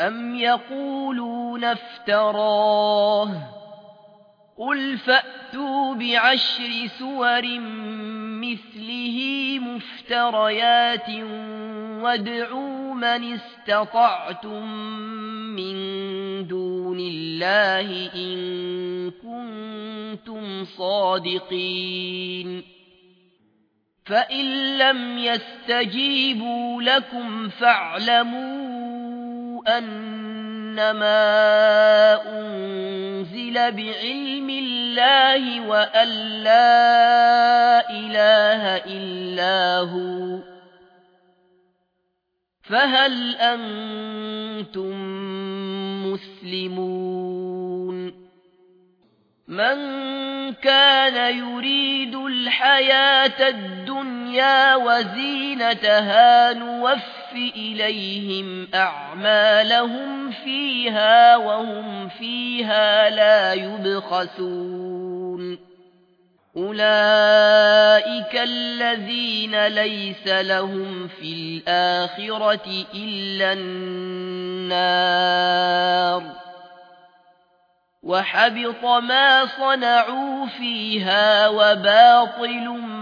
أم يقولون افتراه قل فأتوا بعشر سور مثله مفتريات وادعوا من استطعتم من دون الله إن كنتم صادقين فإن لم يستجيبوا لكم فاعلموا أنما أنزل بعلم الله وأن لا إله إلا هو. فهل أنتم مسلمون؟ من كان يريد الحياة الدنيا وزينتها نوف إليهم أعمالهم فيها وهم فيها لا يبخسون. أولئك الذين ليس لهم في الآخرة إلا النار. وحبط ما صنعوا فيها وباطل ما